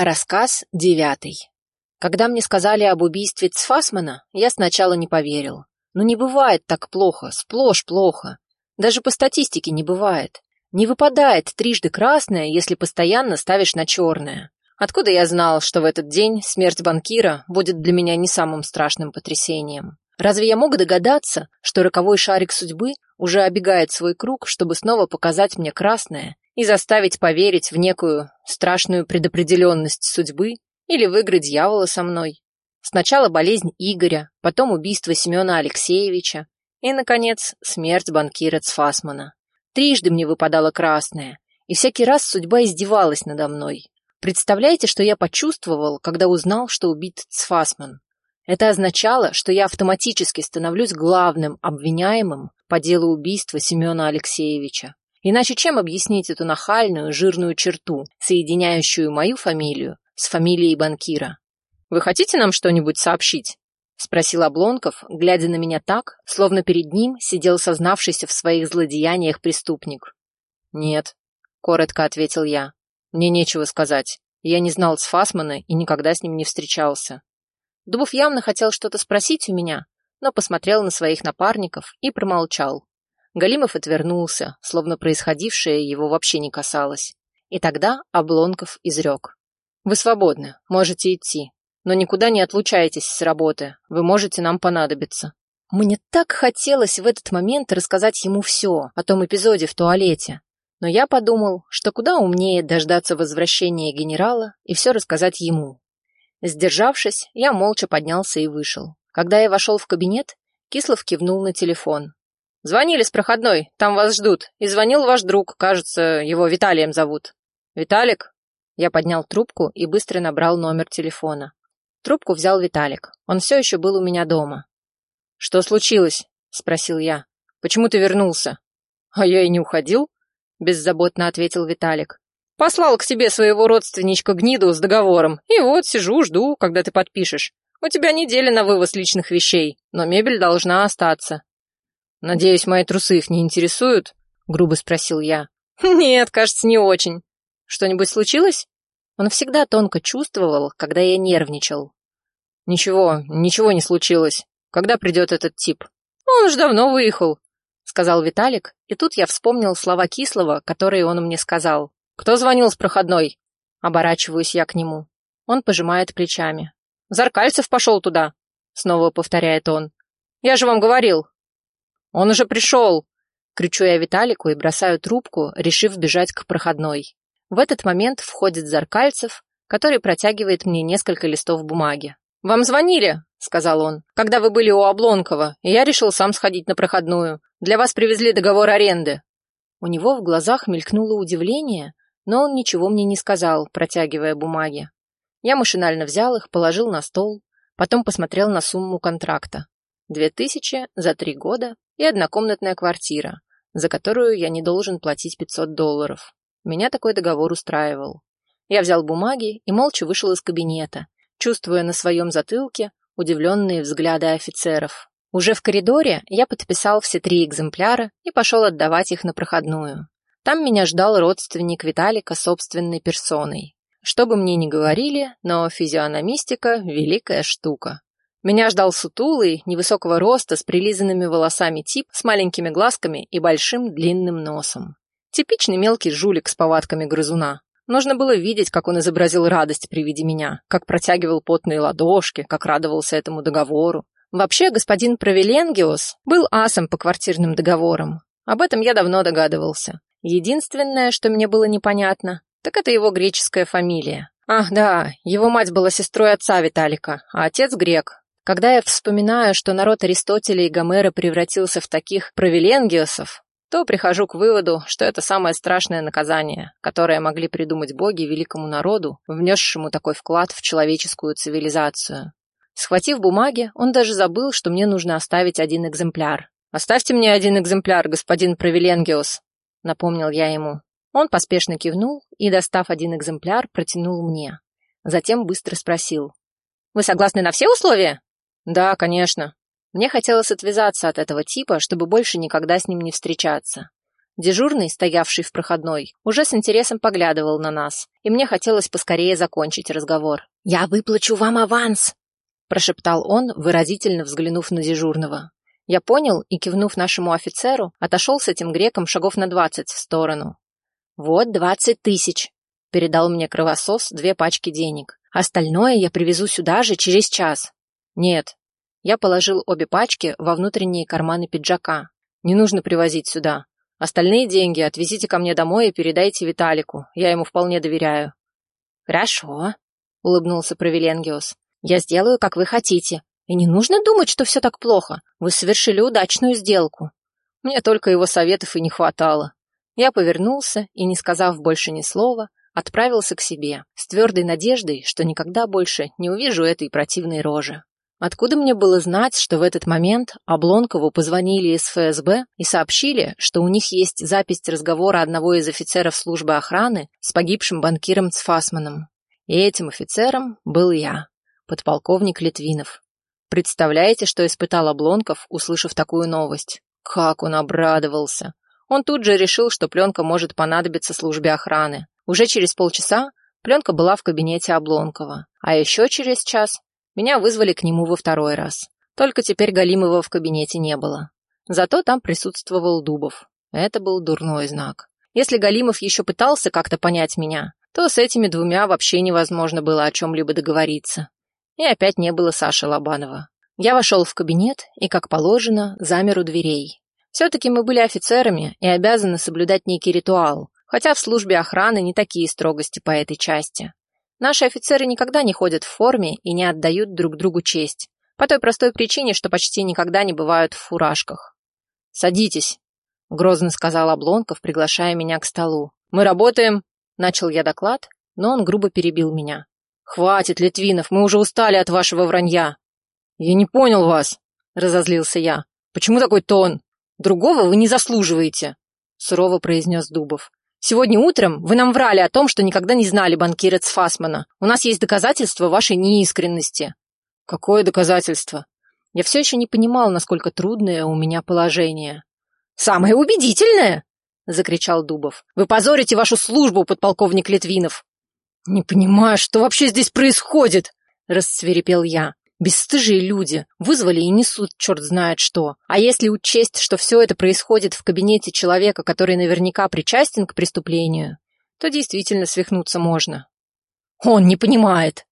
Рассказ девятый. Когда мне сказали об убийстве Цфасмана, я сначала не поверил. Но не бывает так плохо, сплошь плохо. Даже по статистике не бывает. Не выпадает трижды красное, если постоянно ставишь на черное. Откуда я знал, что в этот день смерть банкира будет для меня не самым страшным потрясением? Разве я мог догадаться, что роковой шарик судьбы уже обегает свой круг, чтобы снова показать мне красное и заставить поверить в некую страшную предопределенность судьбы или в игры дьявола со мной. Сначала болезнь Игоря, потом убийство Семена Алексеевича и, наконец, смерть банкира Цфасмана. Трижды мне выпадало красное, и всякий раз судьба издевалась надо мной. Представляете, что я почувствовал, когда узнал, что убит Цфасман? Это означало, что я автоматически становлюсь главным обвиняемым по делу убийства Семена Алексеевича. Иначе чем объяснить эту нахальную, жирную черту, соединяющую мою фамилию с фамилией банкира? «Вы хотите нам что-нибудь сообщить?» — спросил Облонков, глядя на меня так, словно перед ним сидел сознавшийся в своих злодеяниях преступник. «Нет», — коротко ответил я. «Мне нечего сказать. Я не знал Сфасмана и никогда с ним не встречался». Дубов явно хотел что-то спросить у меня, но посмотрел на своих напарников и промолчал. Галимов отвернулся, словно происходившее его вообще не касалось. И тогда Облонков изрек. «Вы свободны, можете идти, но никуда не отлучайтесь с работы, вы можете нам понадобиться». Мне так хотелось в этот момент рассказать ему все о том эпизоде в туалете, но я подумал, что куда умнее дождаться возвращения генерала и все рассказать ему. Сдержавшись, я молча поднялся и вышел. Когда я вошел в кабинет, Кислов кивнул на телефон. Звонили с проходной, там вас ждут. И звонил ваш друг, кажется, его Виталием зовут. Виталик? Я поднял трубку и быстро набрал номер телефона. Трубку взял Виталик. Он все еще был у меня дома. Что случилось? Спросил я. Почему ты вернулся? А я и не уходил, беззаботно ответил Виталик. Послал к тебе своего родственничка Гниду с договором. И вот сижу, жду, когда ты подпишешь. У тебя неделя на вывоз личных вещей, но мебель должна остаться. «Надеюсь, мои трусы их не интересуют?» — грубо спросил я. «Нет, кажется, не очень. Что-нибудь случилось?» Он всегда тонко чувствовал, когда я нервничал. «Ничего, ничего не случилось. Когда придет этот тип?» «Он уж давно выехал», — сказал Виталик, и тут я вспомнил слова Кислого, которые он мне сказал. «Кто звонил с проходной?» Оборачиваюсь я к нему. Он пожимает плечами. «Заркальцев пошел туда», — снова повторяет он. «Я же вам говорил, «Он уже пришел!» Кричу я Виталику и бросаю трубку, решив бежать к проходной. В этот момент входит Заркальцев, который протягивает мне несколько листов бумаги. «Вам звонили?» — сказал он. «Когда вы были у Облонкова, и я решил сам сходить на проходную. Для вас привезли договор аренды». У него в глазах мелькнуло удивление, но он ничего мне не сказал, протягивая бумаги. Я машинально взял их, положил на стол, потом посмотрел на сумму контракта. Две тысячи за три года и однокомнатная квартира, за которую я не должен платить 500 долларов. Меня такой договор устраивал. Я взял бумаги и молча вышел из кабинета, чувствуя на своем затылке удивленные взгляды офицеров. Уже в коридоре я подписал все три экземпляра и пошел отдавать их на проходную. Там меня ждал родственник Виталика собственной персоной. Что бы мне ни говорили, но физиономистика – великая штука. Меня ждал сутулый, невысокого роста, с прилизанными волосами тип, с маленькими глазками и большим длинным носом. Типичный мелкий жулик с повадками грызуна. Нужно было видеть, как он изобразил радость при виде меня, как протягивал потные ладошки, как радовался этому договору. Вообще, господин Провеленгиос был асом по квартирным договорам. Об этом я давно догадывался. Единственное, что мне было непонятно, так это его греческая фамилия. Ах, да, его мать была сестрой отца Виталика, а отец грек, когда я вспоминаю, что народ Аристотеля и Гомера превратился в таких провиленгиосов, то прихожу к выводу, что это самое страшное наказание, которое могли придумать боги великому народу, внесшему такой вклад в человеческую цивилизацию. Схватив бумаги, он даже забыл, что мне нужно оставить один экземпляр. «Оставьте мне один экземпляр, господин Провиленгиос», — напомнил я ему. Он поспешно кивнул и, достав один экземпляр, протянул мне. Затем быстро спросил. «Вы согласны на все условия?» Да, конечно. Мне хотелось отвязаться от этого типа, чтобы больше никогда с ним не встречаться. Дежурный, стоявший в проходной, уже с интересом поглядывал на нас, и мне хотелось поскорее закончить разговор. «Я выплачу вам аванс!» прошептал он, выразительно взглянув на дежурного. Я понял и, кивнув нашему офицеру, отошел с этим греком шагов на двадцать в сторону. «Вот двадцать тысяч», — передал мне кровосос две пачки денег. «Остальное я привезу сюда же через час». «Нет». Я положил обе пачки во внутренние карманы пиджака. «Не нужно привозить сюда. Остальные деньги отвезите ко мне домой и передайте Виталику. Я ему вполне доверяю». «Хорошо», — улыбнулся Провиленгиус. «Я сделаю, как вы хотите. И не нужно думать, что все так плохо. Вы совершили удачную сделку». Мне только его советов и не хватало. Я повернулся и, не сказав больше ни слова, отправился к себе, с твердой надеждой, что никогда больше не увижу этой противной рожи. Откуда мне было знать, что в этот момент Облонкову позвонили из ФСБ и сообщили, что у них есть запись разговора одного из офицеров службы охраны с погибшим банкиром Цфасманом. И этим офицером был я, подполковник Литвинов. Представляете, что испытал Облонков, услышав такую новость? Как он обрадовался! Он тут же решил, что пленка может понадобиться службе охраны. Уже через полчаса пленка была в кабинете Облонкова, а еще через час меня вызвали к нему во второй раз. Только теперь Галимова в кабинете не было. Зато там присутствовал Дубов. Это был дурной знак. Если Галимов еще пытался как-то понять меня, то с этими двумя вообще невозможно было о чем-либо договориться. И опять не было Саши Лобанова. Я вошел в кабинет и, как положено, замер у дверей. Все-таки мы были офицерами и обязаны соблюдать некий ритуал, хотя в службе охраны не такие строгости по этой части. Наши офицеры никогда не ходят в форме и не отдают друг другу честь, по той простой причине, что почти никогда не бывают в фуражках. «Садитесь», — грозно сказал Облонков, приглашая меня к столу. «Мы работаем», — начал я доклад, но он грубо перебил меня. «Хватит, Литвинов, мы уже устали от вашего вранья». «Я не понял вас», — разозлился я. «Почему такой тон? Другого вы не заслуживаете», — сурово произнес Дубов. Сегодня утром вы нам врали о том, что никогда не знали банкира Цфасмана. У нас есть доказательства вашей неискренности». «Какое доказательство?» Я все еще не понимал, насколько трудное у меня положение. «Самое убедительное!» — закричал Дубов. «Вы позорите вашу службу, подполковник Литвинов!» «Не понимаю, что вообще здесь происходит!» — расцверепел я. Бесстыжие люди вызвали и несут черт знает что. А если учесть, что все это происходит в кабинете человека, который наверняка причастен к преступлению, то действительно свихнуться можно. Он не понимает.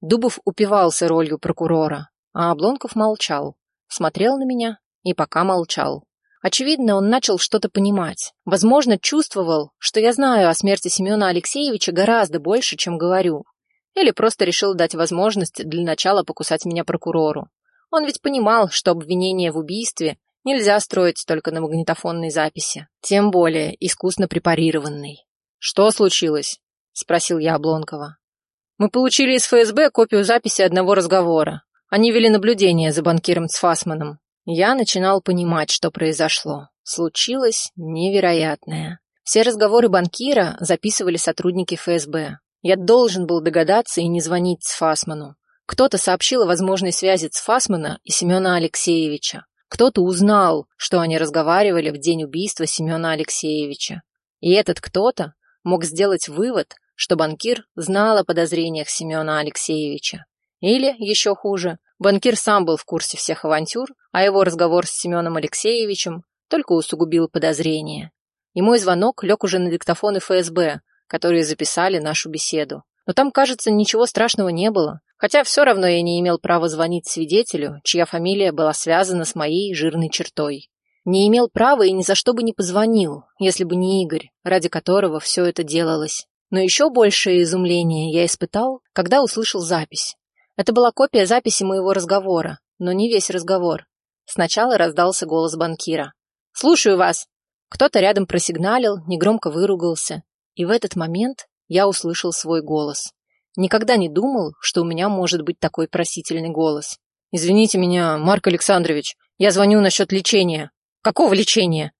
Дубов упивался ролью прокурора, а Облонков молчал, смотрел на меня и пока молчал. Очевидно, он начал что-то понимать. Возможно, чувствовал, что я знаю о смерти Семена Алексеевича гораздо больше, чем говорю. Или просто решил дать возможность для начала покусать меня прокурору. Он ведь понимал, что обвинение в убийстве нельзя строить только на магнитофонной записи, тем более искусно препарированной. «Что случилось?» — спросил я Облонкова. «Мы получили из ФСБ копию записи одного разговора. Они вели наблюдение за банкиром Цфасманом. Я начинал понимать, что произошло. Случилось невероятное. Все разговоры банкира записывали сотрудники ФСБ. Я должен был догадаться и не звонить Цфасману. Кто-то сообщил о возможной связи Цфасмана и Семена Алексеевича. Кто-то узнал, что они разговаривали в день убийства Семена Алексеевича. И этот кто-то мог сделать вывод, что банкир знал о подозрениях Семена Алексеевича. Или, еще хуже, банкир сам был в курсе всех авантюр, а его разговор с Семеном Алексеевичем только усугубил подозрения. И мой звонок лег уже на диктофон ФСБ, которые записали нашу беседу. Но там, кажется, ничего страшного не было, хотя все равно я не имел права звонить свидетелю, чья фамилия была связана с моей жирной чертой. Не имел права и ни за что бы не позвонил, если бы не Игорь, ради которого все это делалось. Но еще большее изумление я испытал, когда услышал запись. Это была копия записи моего разговора, но не весь разговор. Сначала раздался голос банкира. «Слушаю вас!» Кто-то рядом просигналил, негромко выругался. И в этот момент я услышал свой голос. Никогда не думал, что у меня может быть такой просительный голос. «Извините меня, Марк Александрович, я звоню насчет лечения». «Какого лечения?»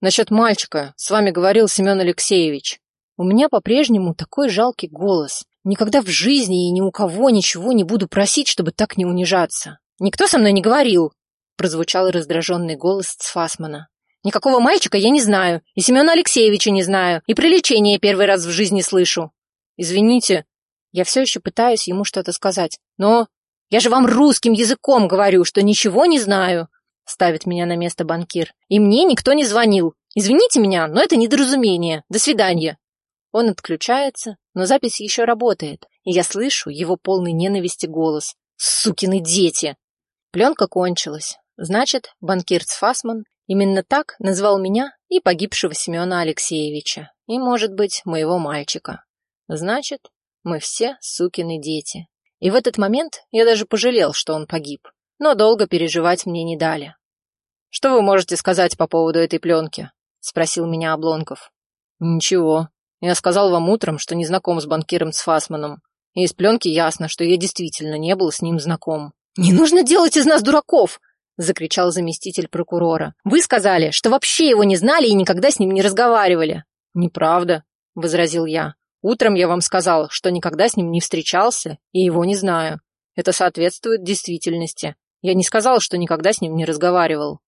«Насчет мальчика. С вами говорил Семен Алексеевич». У меня по-прежнему такой жалкий голос. Никогда в жизни и ни у кого ничего не буду просить, чтобы так не унижаться. «Никто со мной не говорил», — прозвучал раздраженный голос Цфасмана. Никакого мальчика я не знаю, и Семена Алексеевича не знаю, и лечении первый раз в жизни слышу. Извините, я все еще пытаюсь ему что-то сказать, но я же вам русским языком говорю, что ничего не знаю, ставит меня на место банкир. И мне никто не звонил. Извините меня, но это недоразумение. До свидания. Он отключается, но запись еще работает, и я слышу его полный ненависти голос. Сукины дети! Пленка кончилась. Значит, банкир Цфасман именно так назвал меня и погибшего Семена Алексеевича, и, может быть, моего мальчика. Значит, мы все сукины дети. И в этот момент я даже пожалел, что он погиб. Но долго переживать мне не дали. «Что вы можете сказать по поводу этой пленки?» — спросил меня Облонков. «Ничего. Я сказал вам утром, что не знаком с банкиром Сфасманом. И из пленки ясно, что я действительно не был с ним знаком». «Не нужно делать из нас дураков!» — закричал заместитель прокурора. «Вы сказали, что вообще его не знали и никогда с ним не разговаривали». «Неправда», — возразил я. «Утром я вам сказал, что никогда с ним не встречался и его не знаю. Это соответствует действительности. Я не сказал, что никогда с ним не разговаривал».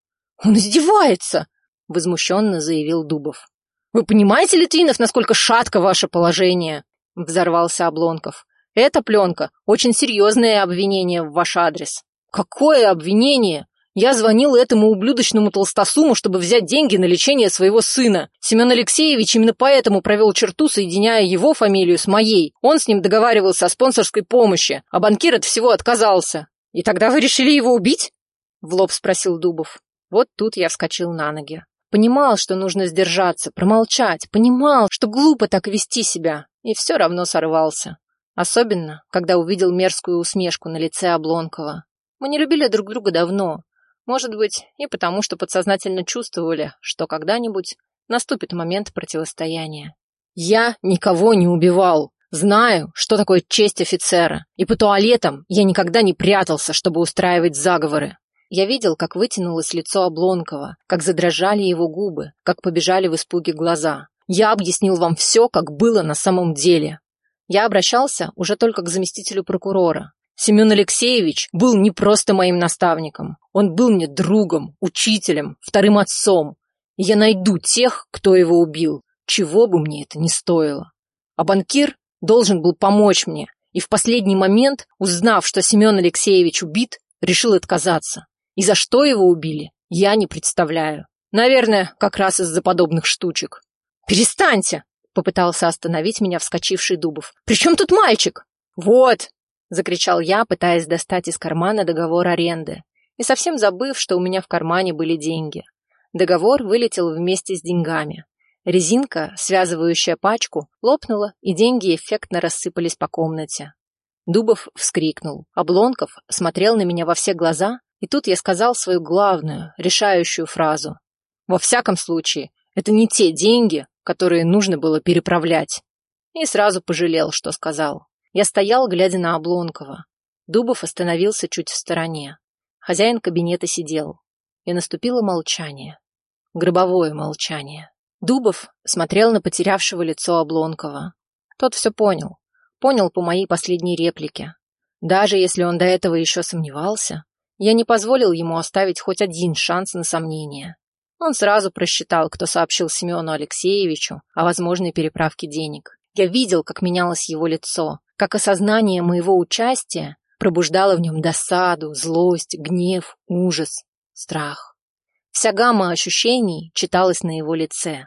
«Он издевается!» — возмущенно заявил Дубов. «Вы понимаете, Литвинов, насколько шатко ваше положение?» — взорвался Облонков. «Эта пленка — очень серьезное обвинение в ваш адрес». «Какое обвинение? Я звонил этому ублюдочному толстосуму, чтобы взять деньги на лечение своего сына. Семен Алексеевич именно поэтому провел черту, соединяя его фамилию с моей. Он с ним договаривался о спонсорской помощи, а банкир от всего отказался. И тогда вы решили его убить?» — в лоб спросил Дубов. Вот тут я вскочил на ноги. Понимал, что нужно сдержаться, промолчать, понимал, что глупо так вести себя, и все равно сорвался. Особенно, когда увидел мерзкую усмешку на лице Облонкова. Мы не любили друг друга давно. Может быть, и потому, что подсознательно чувствовали, что когда-нибудь наступит момент противостояния. Я никого не убивал. Знаю, что такое честь офицера. И по туалетам я никогда не прятался, чтобы устраивать заговоры. Я видел, как вытянулось лицо Облонкова, как задрожали его губы, как побежали в испуге глаза. Я объяснил вам все, как было на самом деле. Я обращался уже только к заместителю прокурора. Семен Алексеевич был не просто моим наставником. Он был мне другом, учителем, вторым отцом. Я найду тех, кто его убил, чего бы мне это ни стоило. А банкир должен был помочь мне, и в последний момент, узнав, что Семен Алексеевич убит, решил отказаться. И за что его убили, я не представляю. Наверное, как раз из-за подобных штучек. «Перестаньте!» — попытался остановить меня вскочивший Дубов. «При чем тут мальчик?» «Вот!» — закричал я, пытаясь достать из кармана договор аренды. И совсем забыв, что у меня в кармане были деньги. Договор вылетел вместе с деньгами. Резинка, связывающая пачку, лопнула, и деньги эффектно рассыпались по комнате. Дубов вскрикнул. Облонков смотрел на меня во все глаза, и тут я сказал свою главную, решающую фразу. Во всяком случае, это не те деньги, которые нужно было переправлять. И сразу пожалел, что сказал. Я стоял, глядя на Облонкова. Дубов остановился чуть в стороне. Хозяин кабинета сидел. И наступило молчание. Гробовое молчание. Дубов смотрел на потерявшего лицо Облонкова. Тот все понял. Понял по моей последней реплике. Даже если он до этого еще сомневался, я не позволил ему оставить хоть один шанс на сомнение. Он сразу просчитал, кто сообщил Семену Алексеевичу о возможной переправке денег. Я видел, как менялось его лицо, как осознание моего участия пробуждало в нем досаду, злость, гнев, ужас, страх. Вся гамма ощущений читалась на его лице.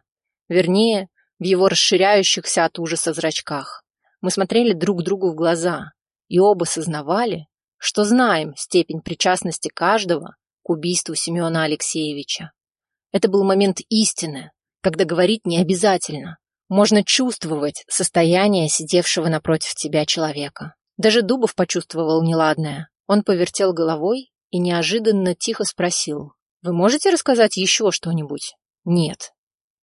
Вернее, в его расширяющихся от ужаса зрачках. Мы смотрели друг другу в глаза и оба сознавали, что знаем степень причастности каждого к убийству Семена Алексеевича. Это был момент истины, когда говорить не обязательно. Можно чувствовать состояние сидевшего напротив тебя человека. Даже Дубов почувствовал неладное. Он повертел головой и неожиданно тихо спросил. «Вы можете рассказать еще что-нибудь?» «Нет».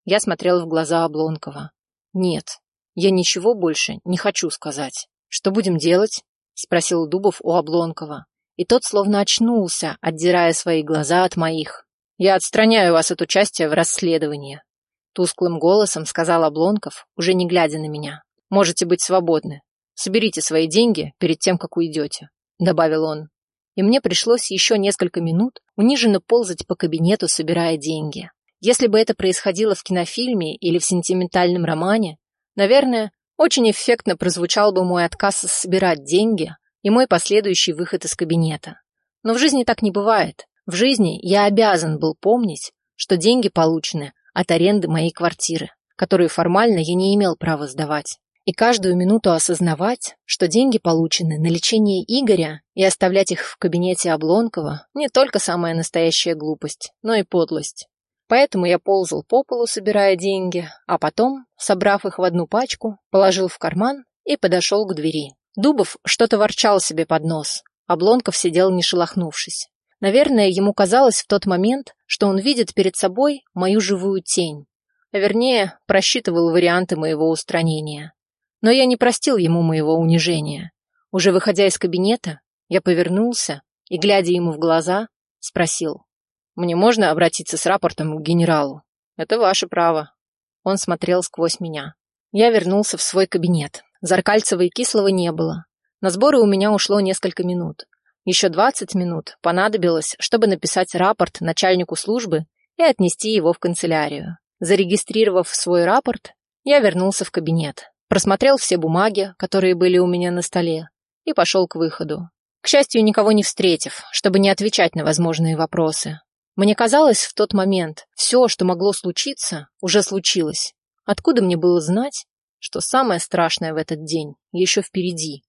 Я смотрел в глаза Облонкова. «Нет, я ничего больше не хочу сказать. Что будем делать?» — спросил Дубов у Облонкова. И тот словно очнулся, отдирая свои глаза от моих. «Я отстраняю вас от участия в расследовании», — тусклым голосом сказал Облонков, уже не глядя на меня. «Можете быть свободны. Соберите свои деньги перед тем, как уйдете», — добавил он. И мне пришлось еще несколько минут униженно ползать по кабинету, собирая деньги. Если бы это происходило в кинофильме или в сентиментальном романе, наверное, очень эффектно прозвучал бы мой отказ собирать деньги и мой последующий выход из кабинета. Но в жизни так не бывает. В жизни я обязан был помнить, что деньги получены от аренды моей квартиры, которую формально я не имел права сдавать. И каждую минуту осознавать, что деньги получены на лечение Игоря и оставлять их в кабинете Облонкова не только самая настоящая глупость, но и подлость. Поэтому я ползал по полу, собирая деньги, а потом, собрав их в одну пачку, положил в карман и подошел к двери. Дубов что-то ворчал себе под нос. Облонков сидел не шелохнувшись. Наверное, ему казалось в тот момент, что он видит перед собой мою живую тень. А вернее, просчитывал варианты моего устранения. Но я не простил ему моего унижения. Уже выходя из кабинета, я повернулся и, глядя ему в глаза, спросил. Мне можно обратиться с рапортом к генералу? Это ваше право. Он смотрел сквозь меня. Я вернулся в свой кабинет. Заркальцева и Кислого не было. На сборы у меня ушло несколько минут. Еще 20 минут понадобилось, чтобы написать рапорт начальнику службы и отнести его в канцелярию. Зарегистрировав свой рапорт, я вернулся в кабинет, просмотрел все бумаги, которые были у меня на столе, и пошел к выходу. К счастью, никого не встретив, чтобы не отвечать на возможные вопросы. Мне казалось в тот момент, все, что могло случиться, уже случилось. Откуда мне было знать, что самое страшное в этот день еще впереди?